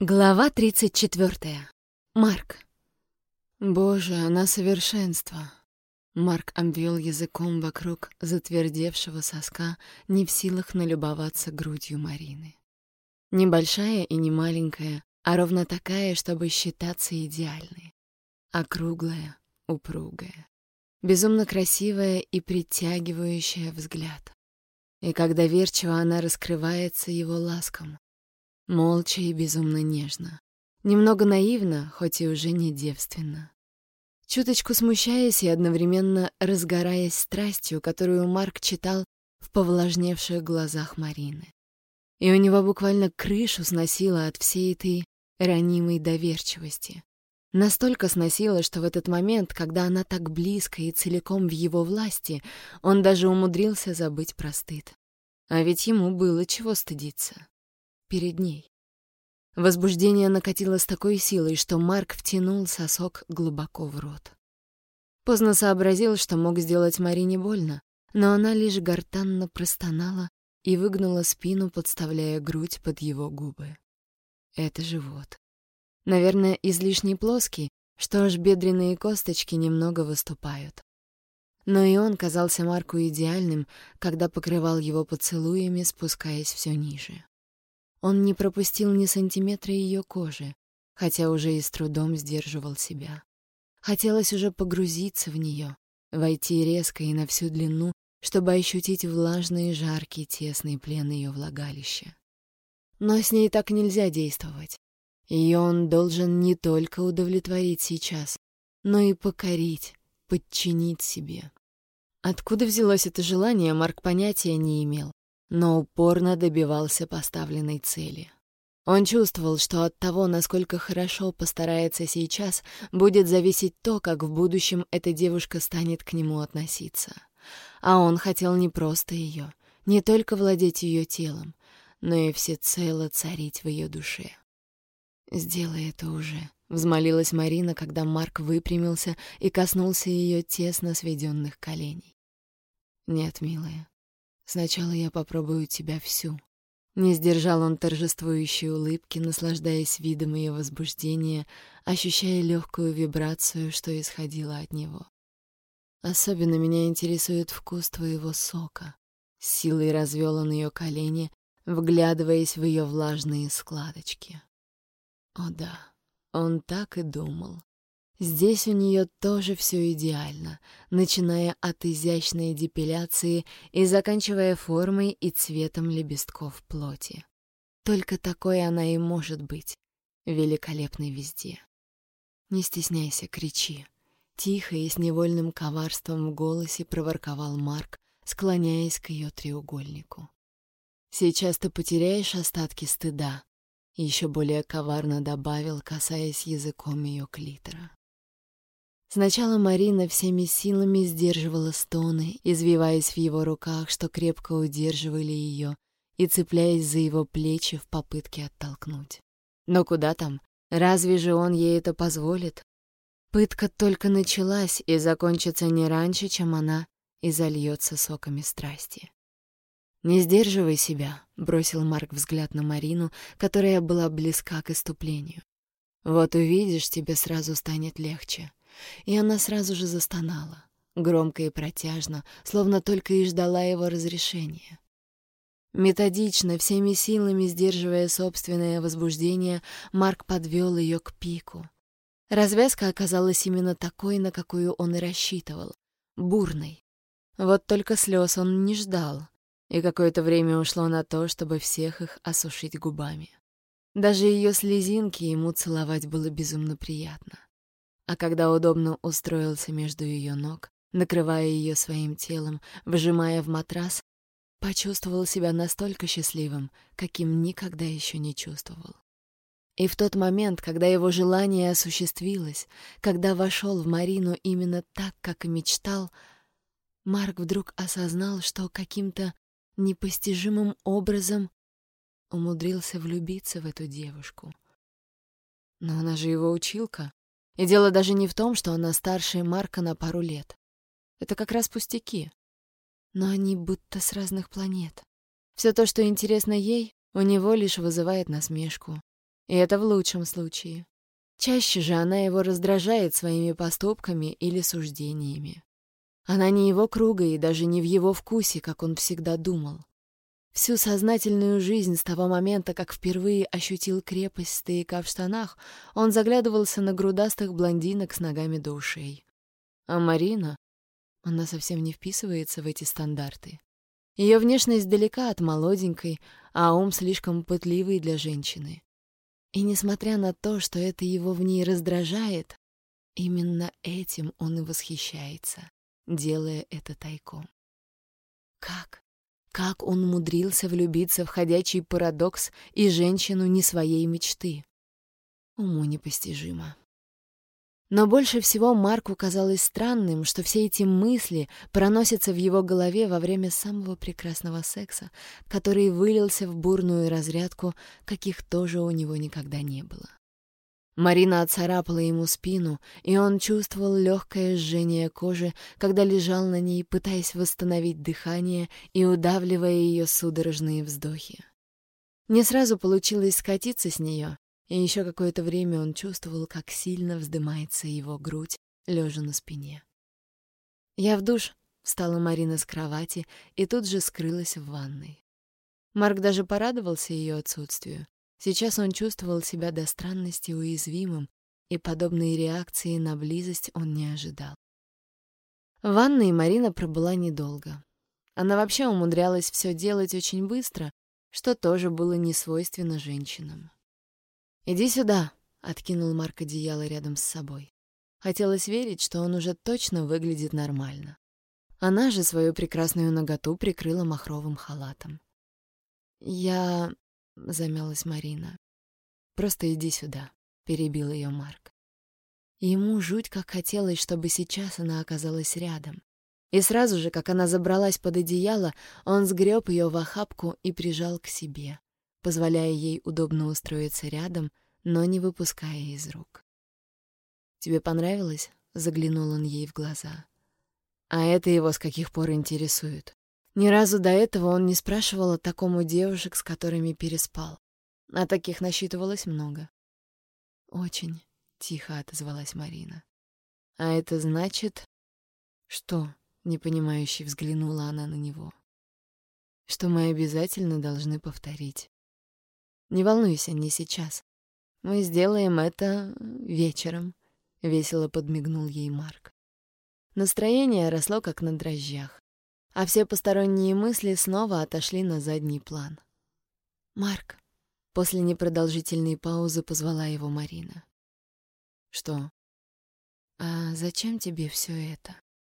Глава 34. Марк. Боже, она совершенство. Марк обвел языком вокруг затвердевшего соска, не в силах налюбоваться грудью Марины. Небольшая и не маленькая, а ровно такая, чтобы считаться идеальной. Округлая, упругая. Безумно красивая и притягивающая взгляд. И когда верчиво она раскрывается его ласком, Молча и безумно нежно. Немного наивно, хоть и уже не девственно. Чуточку смущаясь и одновременно разгораясь страстью, которую Марк читал в повлажневших глазах Марины. И у него буквально крышу сносило от всей этой ранимой доверчивости. Настолько сносило, что в этот момент, когда она так близко и целиком в его власти, он даже умудрился забыть про стыд. А ведь ему было чего стыдиться перед ней. Возбуждение накатило с такой силой, что Марк втянул сосок глубоко в рот. Поздно сообразил, что мог сделать Марине больно, но она лишь гортанно простонала и выгнула спину, подставляя грудь под его губы. Это живот. Наверное, излишне плоский, что аж бедренные косточки немного выступают. Но и он казался Марку идеальным, когда покрывал его поцелуями, спускаясь все ниже. Он не пропустил ни сантиметра ее кожи, хотя уже и с трудом сдерживал себя. Хотелось уже погрузиться в нее, войти резко и на всю длину, чтобы ощутить влажный, жаркий, тесный плен ее влагалища. Но с ней так нельзя действовать. Ее он должен не только удовлетворить сейчас, но и покорить, подчинить себе. Откуда взялось это желание, Марк понятия не имел но упорно добивался поставленной цели. Он чувствовал, что от того, насколько хорошо постарается сейчас, будет зависеть то, как в будущем эта девушка станет к нему относиться. А он хотел не просто ее, не только владеть ее телом, но и всецело царить в ее душе. «Сделай это уже», — взмолилась Марина, когда Марк выпрямился и коснулся ее тесно сведенных коленей. «Нет, милая, Сначала я попробую тебя всю. Не сдержал он торжествующей улыбки, наслаждаясь видом ее возбуждения, ощущая легкую вибрацию, что исходила от него. Особенно меня интересует вкус твоего сока. С силой развел он ее колени, вглядываясь в ее влажные складочки. О да, он так и думал. Здесь у нее тоже все идеально, начиная от изящной депиляции и заканчивая формой и цветом лепестков плоти. Только такой она и может быть, великолепной везде. Не стесняйся, кричи. Тихо и с невольным коварством в голосе проворковал Марк, склоняясь к ее треугольнику. Сейчас ты потеряешь остатки стыда, еще более коварно добавил, касаясь языком ее клитора. Сначала Марина всеми силами сдерживала стоны, извиваясь в его руках, что крепко удерживали ее, и цепляясь за его плечи в попытке оттолкнуть. Но куда там? Разве же он ей это позволит? Пытка только началась и закончится не раньше, чем она изольется соками страсти. «Не сдерживай себя», — бросил Марк взгляд на Марину, которая была близка к иступлению. «Вот увидишь, тебе сразу станет легче» и она сразу же застонала, громко и протяжно, словно только и ждала его разрешения. Методично, всеми силами сдерживая собственное возбуждение, Марк подвел ее к пику. Развязка оказалась именно такой, на какую он и рассчитывал — бурной. Вот только слез он не ждал, и какое-то время ушло на то, чтобы всех их осушить губами. Даже ее слезинки ему целовать было безумно приятно а когда удобно устроился между ее ног, накрывая ее своим телом, выжимая в матрас, почувствовал себя настолько счастливым, каким никогда еще не чувствовал. И в тот момент, когда его желание осуществилось, когда вошел в Марину именно так, как и мечтал, Марк вдруг осознал, что каким-то непостижимым образом умудрился влюбиться в эту девушку. Но она же его училка. И дело даже не в том, что она старше Марка на пару лет. Это как раз пустяки. Но они будто с разных планет. Все то, что интересно ей, у него лишь вызывает насмешку. И это в лучшем случае. Чаще же она его раздражает своими поступками или суждениями. Она не его круга и даже не в его вкусе, как он всегда думал. Всю сознательную жизнь с того момента, как впервые ощутил крепость стояка в штанах, он заглядывался на грудастых блондинок с ногами до ушей. А Марина, она совсем не вписывается в эти стандарты. Ее внешность далека от молоденькой, а ум слишком пытливый для женщины. И несмотря на то, что это его в ней раздражает, именно этим он и восхищается, делая это тайком. Как? Как он умудрился влюбиться в ходячий парадокс и женщину не своей мечты? Уму непостижимо. Но больше всего Марку казалось странным, что все эти мысли проносятся в его голове во время самого прекрасного секса, который вылился в бурную разрядку, каких тоже у него никогда не было. Марина отцарапала ему спину, и он чувствовал легкое жжение кожи, когда лежал на ней, пытаясь восстановить дыхание и удавливая ее судорожные вздохи. Не сразу получилось скатиться с нее, и еще какое-то время он чувствовал, как сильно вздымается его грудь, лежа на спине. «Я в душ», — встала Марина с кровати и тут же скрылась в ванной. Марк даже порадовался ее отсутствию. Сейчас он чувствовал себя до странности уязвимым, и подобные реакции на близость он не ожидал. В ванной Марина пробыла недолго. Она вообще умудрялась все делать очень быстро, что тоже было не свойственно женщинам. «Иди сюда», — откинул Марк одеяло рядом с собой. Хотелось верить, что он уже точно выглядит нормально. Она же свою прекрасную наготу прикрыла махровым халатом. «Я...» — замялась Марина. «Просто иди сюда», — перебил ее Марк. Ему жуть как хотелось, чтобы сейчас она оказалась рядом. И сразу же, как она забралась под одеяло, он сгреб ее в охапку и прижал к себе позволяя ей удобно устроиться рядом, но не выпуская из рук. «Тебе понравилось?» — заглянул он ей в глаза. А это его с каких пор интересует. Ни разу до этого он не спрашивал о таком у девушек, с которыми переспал. А таких насчитывалось много. «Очень», — тихо отозвалась Марина. «А это значит...» «Что?» — непонимающе взглянула она на него. «Что мы обязательно должны повторить. Не волнуйся, не сейчас. Мы сделаем это вечером», — весело подмигнул ей Марк. Настроение росло как на дрожжах, а все посторонние мысли снова отошли на задний план. «Марк», — после непродолжительной паузы позвала его Марина. «Что?» «А зачем тебе все это?»